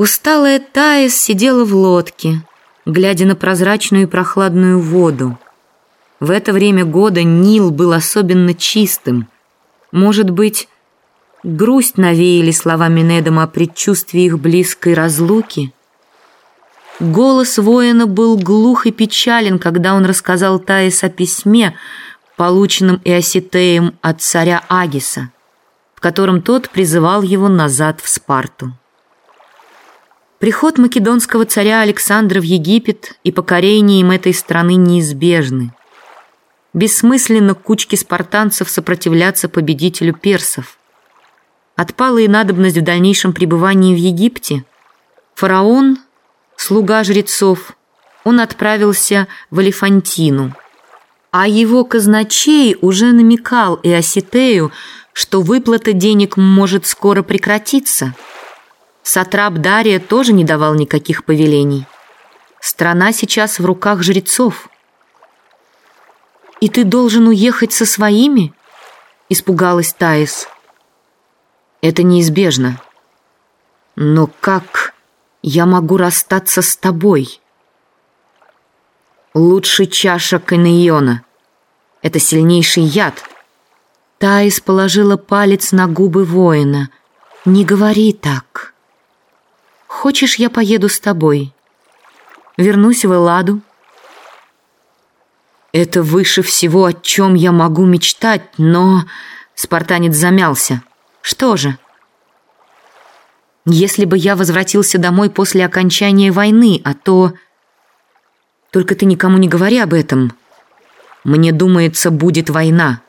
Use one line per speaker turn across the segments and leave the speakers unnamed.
Усталая Таис сидела в лодке, глядя на прозрачную и прохладную воду. В это время года Нил был особенно чистым. Может быть, грусть навеяли слова Минедома о предчувствии их близкой разлуки? Голос воина был глух и печален, когда он рассказал Таис о письме, полученном Иоситеем от царя Агиса, в котором тот призывал его назад в Спарту. Приход македонского царя Александра в Египет и покорение им этой страны неизбежны. Бессмысленно кучке спартанцев сопротивляться победителю персов. Отпала и надобность в дальнейшем пребывании в Египте. Фараон, слуга жрецов, он отправился в Алифантину. А его казначей уже намекал Иоситею, что выплата денег может скоро прекратиться – Сатрап Дария тоже не давал никаких повелений. Страна сейчас в руках жрецов. «И ты должен уехать со своими?» — испугалась Таис. «Это неизбежно. Но как я могу расстаться с тобой?» «Лучше чаша каньона. Это сильнейший яд». Таис положила палец на губы воина. «Не говори так». Хочешь, я поеду с тобой? Вернусь в Элладу. Это выше всего, о чем я могу мечтать, но... Спартанец замялся. Что же? Если бы я возвратился домой после окончания войны, а то... Только ты никому не говори об этом. Мне думается, будет война.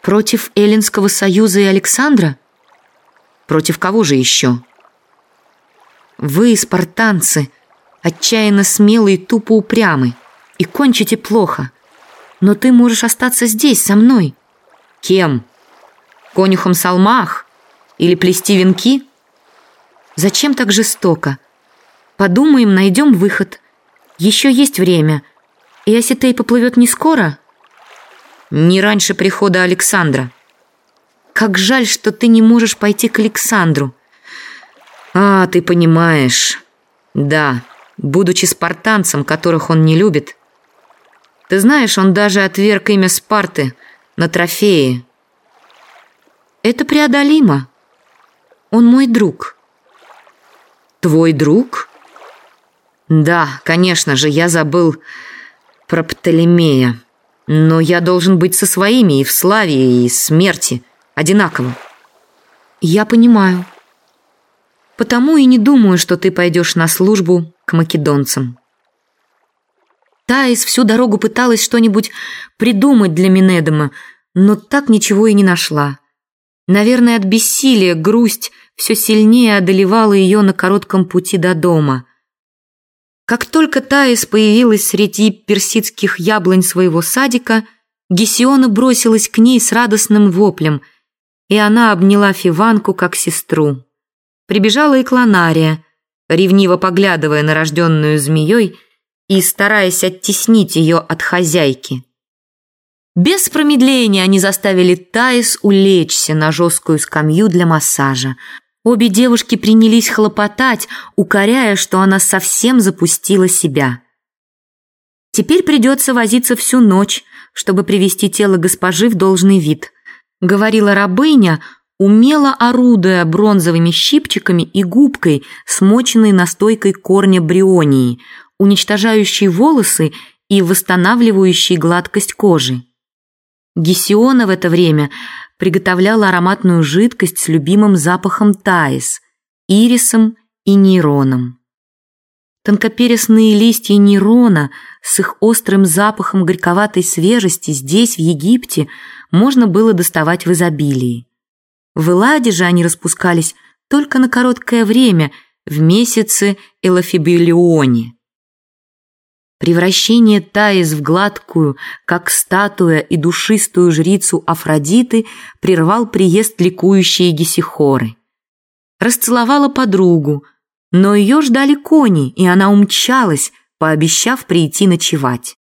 Против Эллинского союза и Александра? Против кого же еще? Вы, спартанцы, отчаянно смелые и тупо упрямы, и кончите плохо. Но ты можешь остаться здесь, со мной. Кем? Конюхом Салмах? Или плести венки? Зачем так жестоко? Подумаем, найдем выход. Еще есть время. И Осетей поплывет не скоро? Не раньше прихода Александра. Как жаль, что ты не можешь пойти к Александру. «А, ты понимаешь. Да, будучи спартанцем, которых он не любит. Ты знаешь, он даже отверг имя Спарты на трофеи. Это преодолимо. Он мой друг». «Твой друг?» «Да, конечно же, я забыл про Птолемея. Но я должен быть со своими и в славе, и смерти одинаково». «Я понимаю». Потому и не думаю, что ты пойдешь на службу к македонцам. Таис всю дорогу пыталась что-нибудь придумать для Минедома, но так ничего и не нашла. Наверное, от бессилия грусть все сильнее одолевала ее на коротком пути до дома. Как только Таис появилась среди персидских яблонь своего садика, Гесиона бросилась к ней с радостным воплем, и она обняла Фиванку как сестру. Прибежала и Клонария, ревниво поглядывая на рожденную змеей и стараясь оттеснить ее от хозяйки. Без промедления они заставили Таис улечься на жесткую скамью для массажа. Обе девушки принялись хлопотать, укоряя, что она совсем запустила себя. Теперь придется возиться всю ночь, чтобы привести тело госпожи в должный вид, говорила рабыня, умело орудуя бронзовыми щипчиками и губкой, смоченной настойкой корня брионии, уничтожающей волосы и восстанавливающей гладкость кожи. Гесиона в это время приготовляла ароматную жидкость с любимым запахом таис, ирисом и нейроном. Тонкопересные листья нейрона с их острым запахом горьковатой свежести здесь, в Египте, можно было доставать в изобилии. В Эладе же они распускались только на короткое время, в месяце Элофибелионе. Превращение Таис в гладкую, как статуя и душистую жрицу Афродиты прервал приезд ликующей Гесихоры. Расцеловала подругу, но ее ждали кони, и она умчалась, пообещав прийти ночевать.